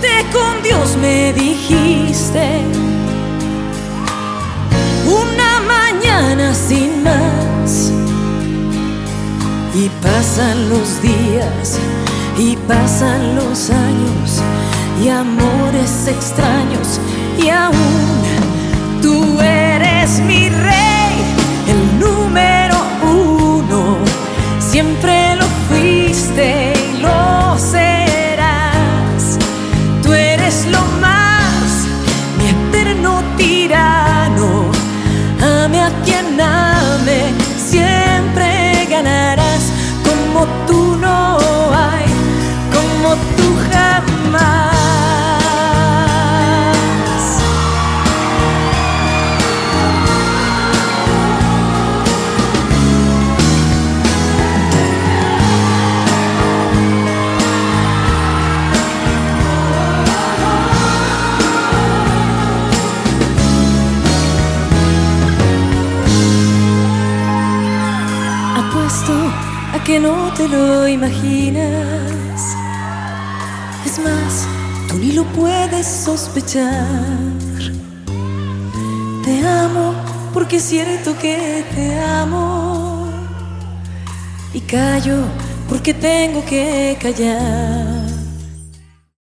vete con Dios, me dijiste. Una mañana sin más. Y pasan los días y pasan los años y amores extraños y aún tú eres mi rey, el número uno, siempre como tú no hay, como tú jamás. Apuesto que no te lo imaginas. Es más, tú ni lo puedes sospechar. Te amo porque siento que te amo. Y callo porque tengo que callar.